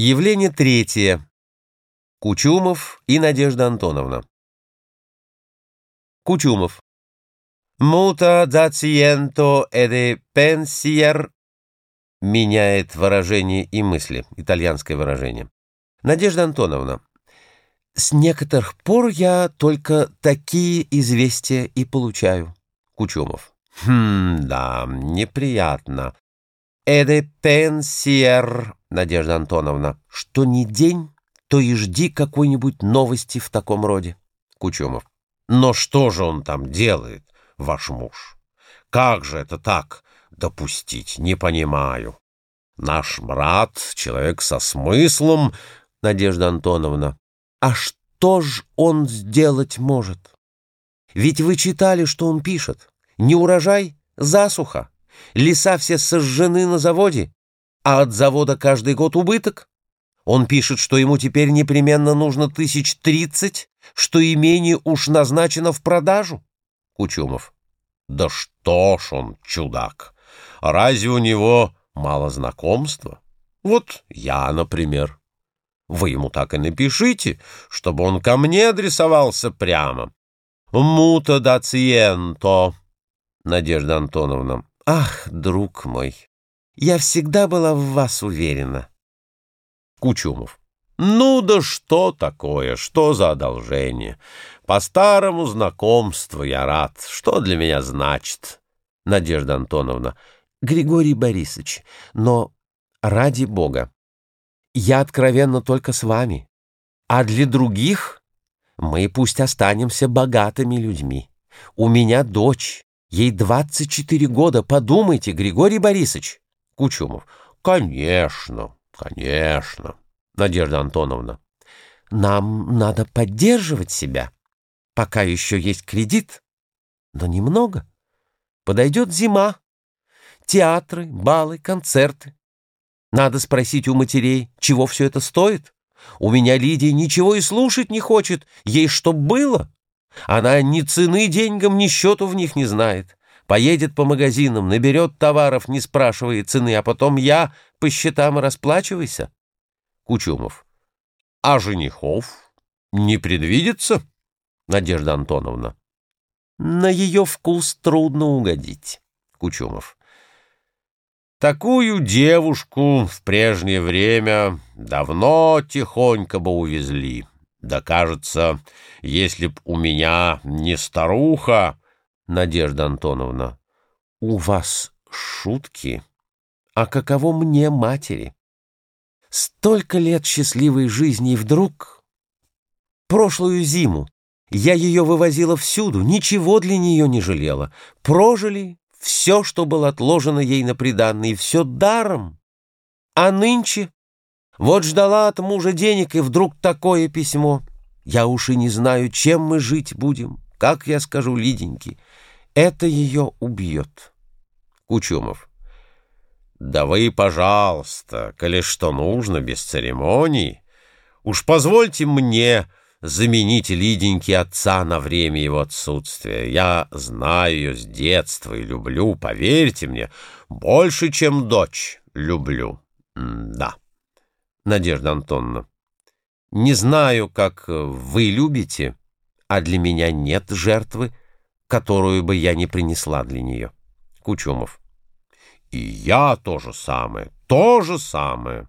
Явление третье. Кучумов и Надежда Антоновна. Кучумов. «Muta daciento ede pensier» меняет выражение и мысли, итальянское выражение. Надежда Антоновна. С некоторых пор я только такие известия и получаю. Кучумов. Хм, да, неприятно. Эде пенсиер, Надежда Антоновна, что ни день, то и жди какой-нибудь новости в таком роде. Кучумов. Но что же он там делает, ваш муж? Как же это так допустить? Не понимаю. Наш брат, человек со смыслом, Надежда Антоновна. А что ж он сделать может? Ведь вы читали, что он пишет. Не урожай, засуха. Леса все сожжены на заводе, а от завода каждый год убыток. Он пишет, что ему теперь непременно нужно тысяч тридцать, что имение уж назначено в продажу. Кучумов. Да что ж он, чудак, разве у него мало знакомства? Вот я, например. Вы ему так и напишите, чтобы он ко мне адресовался прямо. Мута дациенто, Надежда Антоновна. Ах, друг мой, я всегда была в вас уверена. Кучумов. Ну да что такое, что за одолжение? По старому знакомству я рад. Что для меня значит? Надежда Антоновна. Григорий Борисович, но ради бога, я откровенно только с вами, а для других мы пусть останемся богатыми людьми. У меня дочь, Ей 24 года. Подумайте, Григорий Борисович. Кучумов. Конечно, конечно. Надежда Антоновна. Нам надо поддерживать себя. Пока еще есть кредит, но немного. Подойдет зима. Театры, балы, концерты. Надо спросить у матерей, чего все это стоит. У меня Лидия ничего и слушать не хочет. Ей что было? Она ни цены деньгам, ни счету в них не знает. Поедет по магазинам, наберет товаров, не спрашивая цены, а потом я по счетам расплачивайся. Кучумов. А женихов не предвидится? Надежда Антоновна. На ее вкус трудно угодить. Кучумов. Такую девушку в прежнее время давно тихонько бы увезли. Да кажется, если б у меня не старуха, Надежда Антоновна, у вас шутки? А каково мне матери? Столько лет счастливой жизни и вдруг... Прошлую зиму я ее вывозила всюду, ничего для нее не жалела. Прожили все, что было отложено ей на приданное, и все даром. А нынче вот ждала от мужа денег, и вдруг такое письмо. Я уж и не знаю, чем мы жить будем. Как я скажу Лиденьке, это ее убьет. Кучумов. Да вы, пожалуйста, коли что нужно, без церемоний. Уж позвольте мне заменить Лиденьке отца на время его отсутствия. Я знаю ее с детства и люблю, поверьте мне, больше, чем дочь люблю. М да. Надежда Антоновна. Не знаю, как вы любите, а для меня нет жертвы, которую бы я не принесла для нее. Кучумов. И я то же самое, то же самое.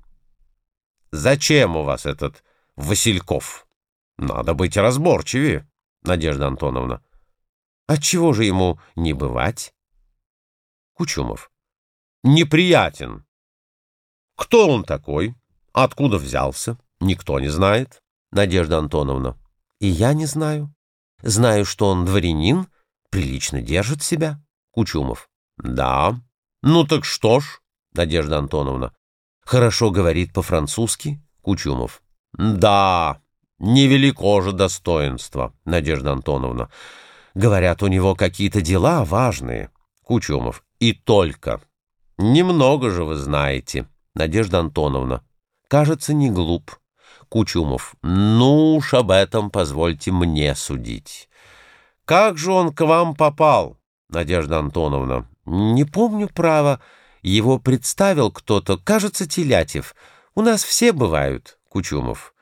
Зачем у вас этот Васильков? Надо быть разборчивее, Надежда Антоновна. Отчего же ему не бывать? Кучумов. Неприятен. Кто он такой? Откуда взялся? Никто не знает. Надежда Антоновна. И я не знаю. Знаю, что он дворянин, прилично держит себя. Кучумов. Да. Ну так что ж, Надежда Антоновна. Хорошо говорит по-французски. Кучумов. Да, невелико же достоинство, Надежда Антоновна. Говорят, у него какие-то дела важные. Кучумов. И только. Немного же вы знаете, Надежда Антоновна. Кажется, не глуп. Кучумов. Ну уж об этом позвольте мне судить. Как же он к вам попал, Надежда Антоновна? Не помню право. Его представил кто-то, кажется, Телятев. У нас все бывают, Кучумов.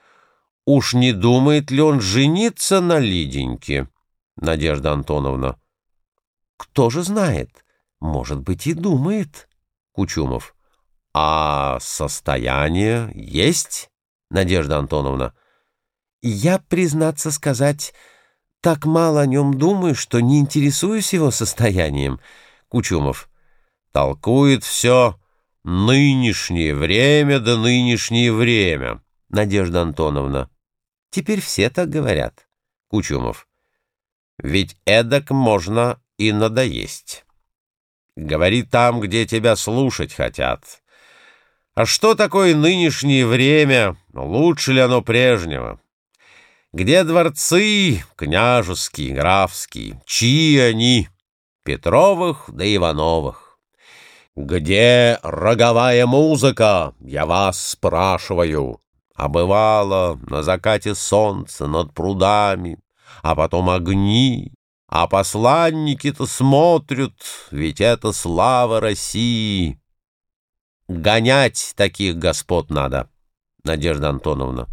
Уж не думает ли он жениться на Лиденьке, Надежда Антоновна? Кто же знает? Может быть, и думает, Кучумов. А состояние есть, Надежда Антоновна? Я, признаться сказать, так мало о нем думаю, что не интересуюсь его состоянием, Кучумов. Толкует все нынешнее время да нынешнее время, Надежда Антоновна. Теперь все так говорят, Кучумов. Ведь эдак можно и надоесть. Говори там, где тебя слушать хотят. А что такое нынешнее время? Лучше ли оно прежнего? Где дворцы княжеские, графские? Чьи они? Петровых да Ивановых. Где роговая музыка? Я вас спрашиваю. А бывало на закате солнца над прудами, а потом огни, а посланники-то смотрят, ведь это слава России. Гонять таких господ надо, Надежда Антоновна.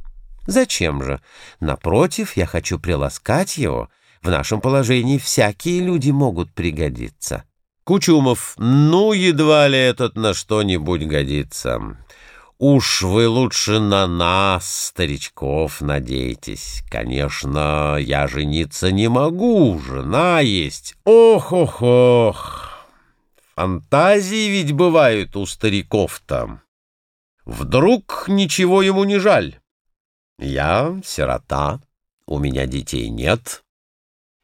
Зачем же? Напротив, я хочу приласкать его. В нашем положении всякие люди могут пригодиться. Кучумов, ну, едва ли этот на что-нибудь годится. Уж вы лучше на нас, старичков, надейтесь. Конечно, я жениться не могу, жена есть. Ох-ох-ох. Фантазии ведь бывают у стариков-то. Вдруг ничего ему не жаль. Я сирота, у меня детей нет.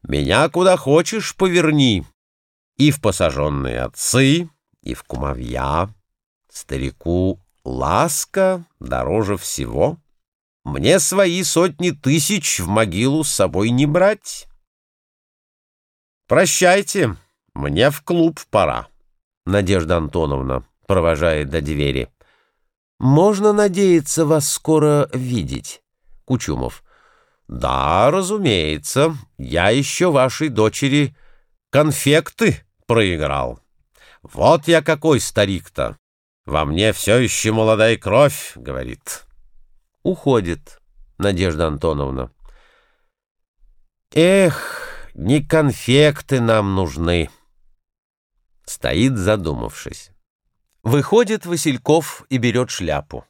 Меня куда хочешь поверни. И в посаженные отцы, и в кумовья. Старику ласка дороже всего. Мне свои сотни тысяч в могилу с собой не брать. Прощайте, мне в клуб пора. Надежда Антоновна провожает до двери. «Можно надеяться вас скоро видеть?» Кучумов. «Да, разумеется. Я еще вашей дочери конфекты проиграл. Вот я какой старик-то. Во мне все еще молодая кровь», — говорит. Уходит Надежда Антоновна. «Эх, не конфекты нам нужны». Стоит задумавшись. Выходит Васильков и берет шляпу.